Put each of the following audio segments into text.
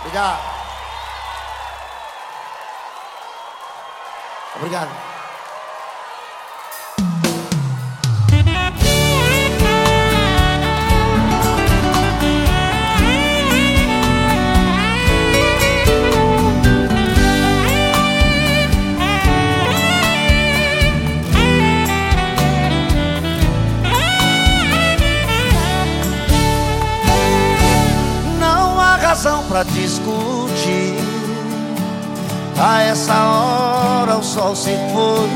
Obrigado. Obrigado. Razão pra discutir. A essa hora o sol se foi.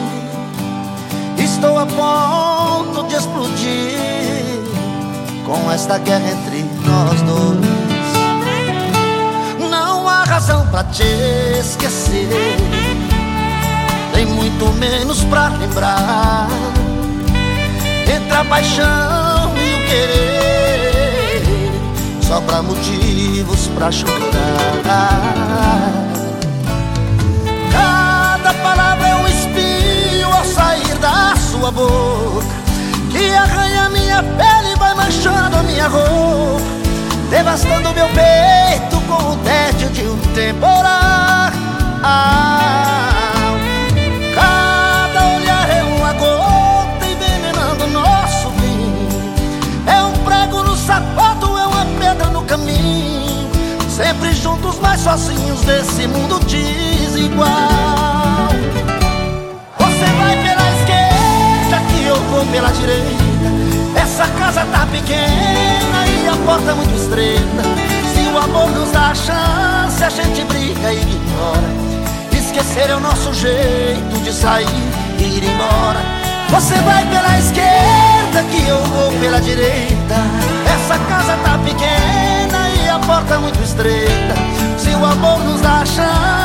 Estou a ponto de explodir com esta guerra entre nós dois. Não há razão pra te esquecer, nem muito menos pra lembrar. Entre a paixão e o querer sobra motivos pra chorar. Cada palavra é um espinho ao sair da sua boca, que arranha minha pele e vai manchando a minha roupa, devastando meu peito com o tédio de um temporal. Sempre juntos, mas sozinhos desse mundo desigual. Você vai pela esquerda que eu vou pela direita. Essa casa tá pequena e a porta muito estreita. Se o amor nos dá a chance, a gente briga e ignora. Esquecer é o nosso jeito de sair e ir embora. Você vai pela esquerda que eu vou pela direita. Essa casa tá pequena porta muito estreita. Se o amor nos dá chance,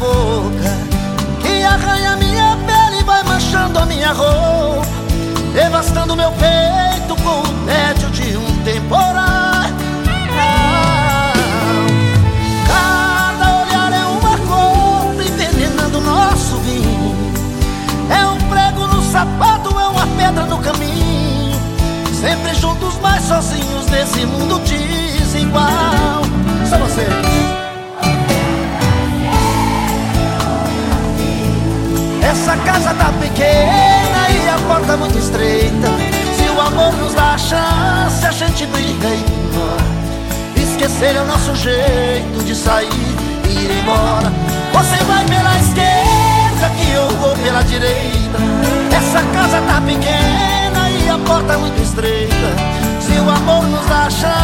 boca Que arranha minha pele e vai manchando a minha roupa Devastando meu peito com o tédio de um temporal. Cada olhar é uma gota envenenando nosso vinho. É um prego no sapato, é uma pedra no caminho. Sempre juntos, mas sozinhos nesse mundo desigual. Só vocês Essa casa tá pequena e a porta muito estreita. Se o amor nos dá a chance, a gente briga e ignora Esquecer é o nosso jeito de sair e ir embora. Você vai pela esquerda que eu vou pela direita. Essa casa tá pequena e a porta muito estreita. Se o amor nos dá a chance,